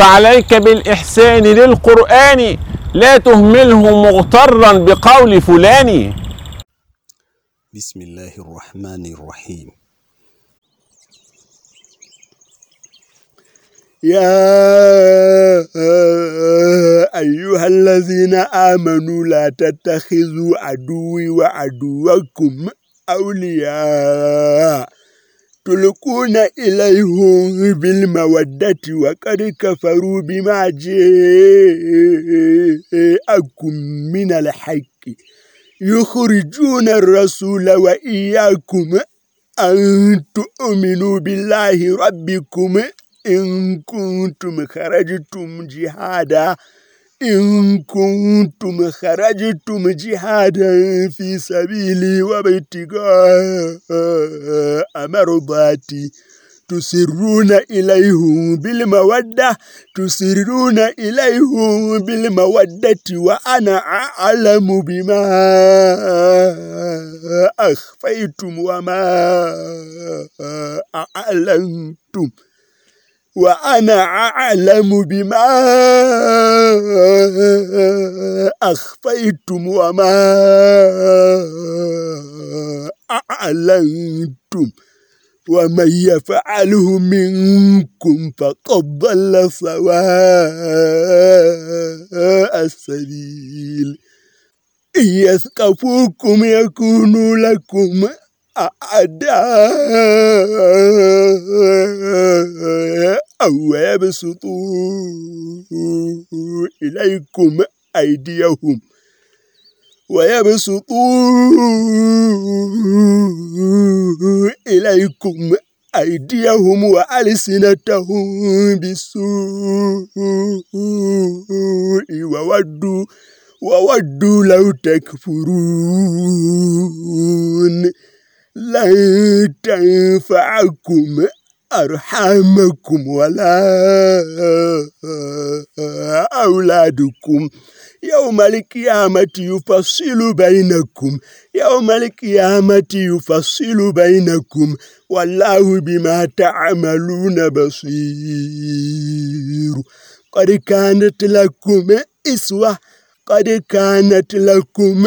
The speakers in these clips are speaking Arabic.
فعليك بالإحسان للقرآن لا تهمله مغترا بقول فلان. بسم الله الرحمن الرحيم. يا أيها الذين آمنوا لا تتخذوا عدوي وعدوكم أولياء. تلقون إليهم بالمودة وقد كفروا بما جاءكم من الحق يخرجون الرسول وإياكم أن تؤمنوا بالله ربكم إن كنتم خرجتم جهادا إن كنتم خرجتم جهادا في سبيلي وابتغاء مرضاتي تسرون إليهم بالمودة تسرون إليهم بالمودة وأنا أعلم بما أخفيتم وما أعلنتم وأنا أعلم بما أخفيتم وما أعلنتم ومن يفعله منكم فقد ضل سواء السبيل. إن يثقفوكم يكونوا لكم أعداء أو يبسطوا إليكم أيديهم ويبسطوا إليكم أيديهم وألسنتهم بالسوء وودوا وودوا لو تكفرون لن تنفعكم أرحامكم ولا أولادكم. يوم القيامة يفصل بينكم. يوم القيامة يفصل بينكم. والله بما تعملون بصير. قد كانت لكم إسوة قد كانت لكم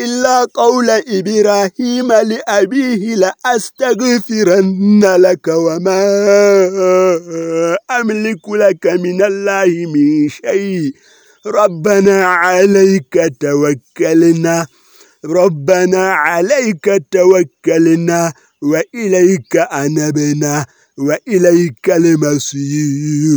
إلا قول إبراهيم لأبيه لأستغفرن لك وما أملك لك من الله من شيء. ربنا عليك توكلنا. ربنا عليك توكلنا. وإليك أنبنا. وإليك المصير.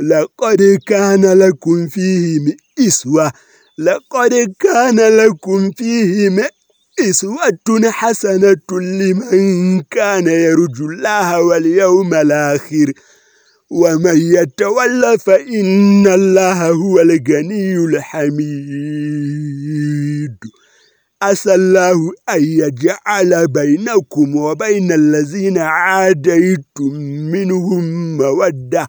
لقد كان لكم فيهم إسوة. لقد كان لكم فيهم إسوة حسنة لمن كان يرجو الله واليوم الآخر. ومن يتولى فإن الله هو الغني الحميد. أسى الله أن يجعل بينكم وبين الذين عاديتم منهم مودة.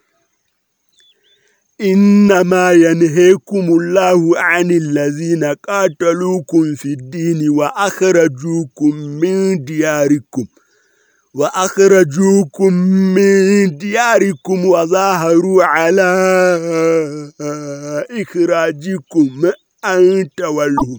إنما ينهيكم الله عن الذين قاتلوكم في الدين وأخرجوكم من دياركم وأخرجوكم من دياركم وظاهروا على إخراجكم أن تولهم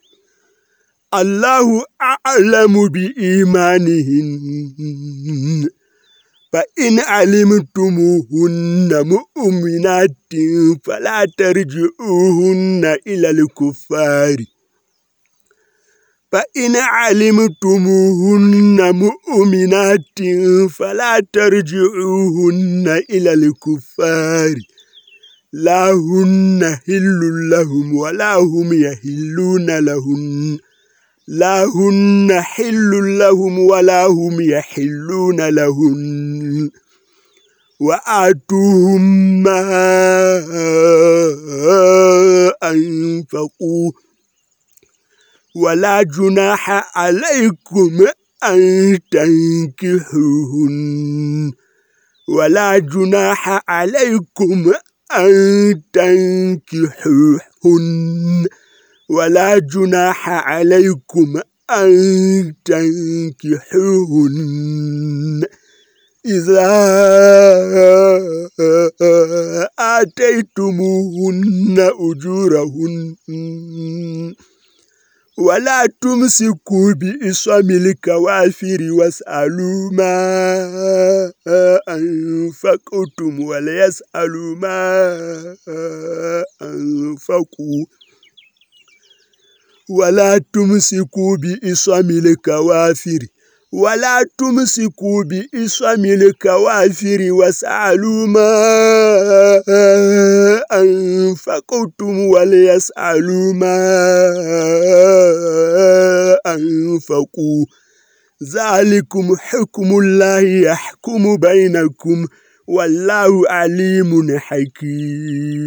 الله أعلم بإيمانهن فإن علمتموهن مؤمنات فلا ترجعوهن إلى الكفار فإن علمتموهن مؤمنات فلا ترجعوهن إلى الكفار لا هن هل لهم ولا هم يهلون لهن لا هن حل لهم ولا هم يحلون لهن وآتوهم ما أنفقوا ولا جناح عليكم أن تنكحوهن ولا جناح عليكم أن تنكحوهن ولا جناح عليكم أن تنكحوهن إذا آتيتموهن أجورهن ولا تمسكوا بإصم الكوافر واسألوا ما أنفقتم وليسألوا ما أنفقوا ولا تمسكوا بإصم الكوافر ولا تمسكوا بإصم الكوافر واسألوا ما أنفقتم وليسألوا ما أنفقوا ذلكم حكم الله يحكم بينكم والله عليم حكيم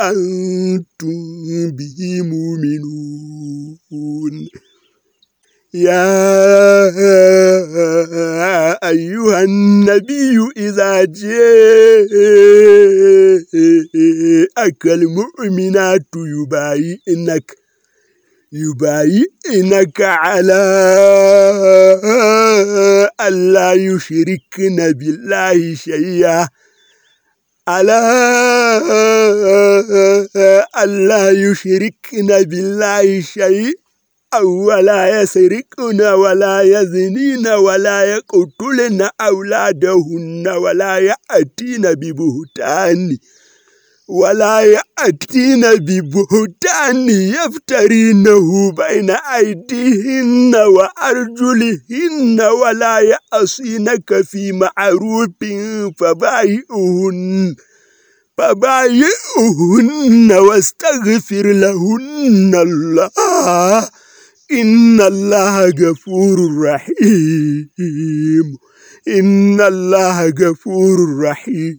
أنتم به مؤمنون. يا أيها النبي إذا جاءك المؤمنات يبايئنك يبايئنك على ألا يشركن بالله شيئا. ألا ألا يشركن بالله شيء ولا يسرقن ولا يزنين ولا يقتلن أولادهن ولا يأتين ببهتان. ولا يأتين ببهتان يفترينه بين أيديهن وأرجلهن ولا يأصينك في معروف فبايئهن فبايئهن واستغفر لهن الله. إن الله غفور رحيم. إن الله غفور رحيم.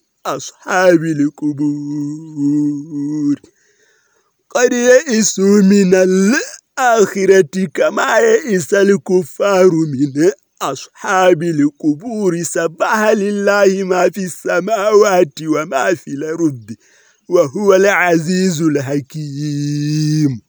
أصحاب القبور. قد يئسوا من الآخرة كما يئس الكفار من أصحاب القبور. سبح لله ما في السماوات وما في الأرض وهو العزيز الحكيم.